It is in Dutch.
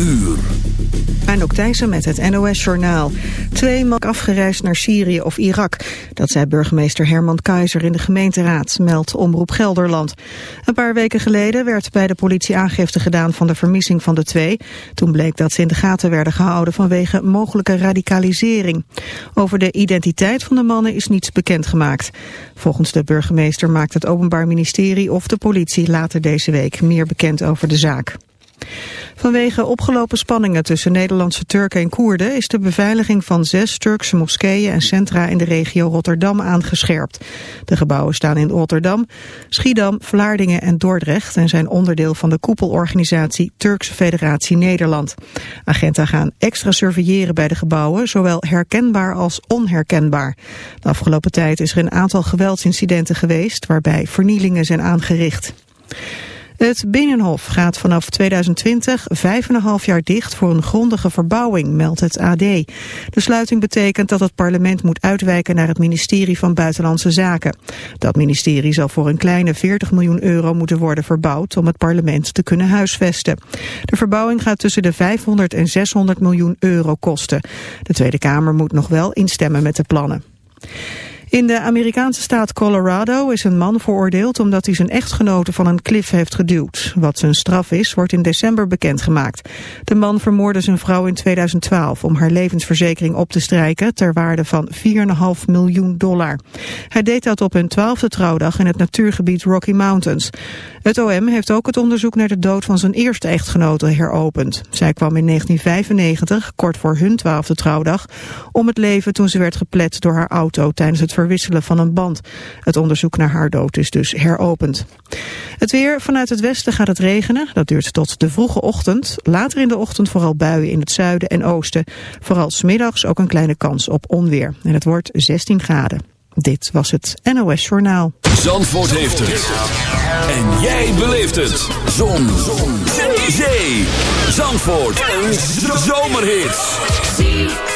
Uur. ook Thijssen met het NOS-journaal. Twee man afgereisd naar Syrië of Irak. Dat zei burgemeester Herman Keizer in de gemeenteraad, meldt Omroep Gelderland. Een paar weken geleden werd bij de politie aangifte gedaan van de vermissing van de twee. Toen bleek dat ze in de gaten werden gehouden vanwege mogelijke radicalisering. Over de identiteit van de mannen is niets bekendgemaakt. Volgens de burgemeester maakt het Openbaar Ministerie of de politie later deze week meer bekend over de zaak. Vanwege opgelopen spanningen tussen Nederlandse Turken en Koerden is de beveiliging van zes Turkse moskeeën en centra in de regio Rotterdam aangescherpt. De gebouwen staan in Rotterdam, Schiedam, Vlaardingen en Dordrecht en zijn onderdeel van de koepelorganisatie Turkse Federatie Nederland. Agenten gaan extra surveilleren bij de gebouwen, zowel herkenbaar als onherkenbaar. De afgelopen tijd is er een aantal geweldsincidenten geweest waarbij vernielingen zijn aangericht. Het Binnenhof gaat vanaf 2020 vijf en een half jaar dicht voor een grondige verbouwing, meldt het AD. De sluiting betekent dat het parlement moet uitwijken naar het ministerie van Buitenlandse Zaken. Dat ministerie zal voor een kleine 40 miljoen euro moeten worden verbouwd om het parlement te kunnen huisvesten. De verbouwing gaat tussen de 500 en 600 miljoen euro kosten. De Tweede Kamer moet nog wel instemmen met de plannen. In de Amerikaanse staat Colorado is een man veroordeeld omdat hij zijn echtgenote van een klif heeft geduwd. Wat zijn straf is, wordt in december bekendgemaakt. De man vermoordde zijn vrouw in 2012 om haar levensverzekering op te strijken ter waarde van 4,5 miljoen dollar. Hij deed dat op hun twaalfde trouwdag in het natuurgebied Rocky Mountains. Het OM heeft ook het onderzoek naar de dood van zijn eerste echtgenote heropend. Zij kwam in 1995, kort voor hun twaalfde trouwdag, om het leven toen ze werd geplet door haar auto tijdens het verwisselen van een band. Het onderzoek naar haar dood is dus heropend. Het weer, vanuit het westen gaat het regenen. Dat duurt tot de vroege ochtend. Later in de ochtend vooral buien in het zuiden en oosten. Vooral smiddags ook een kleine kans op onweer. En het wordt 16 graden. Dit was het NOS Journaal. Zandvoort heeft het. En jij beleeft het. Zon. Zon. Zee. Zandvoort. Een zomerhit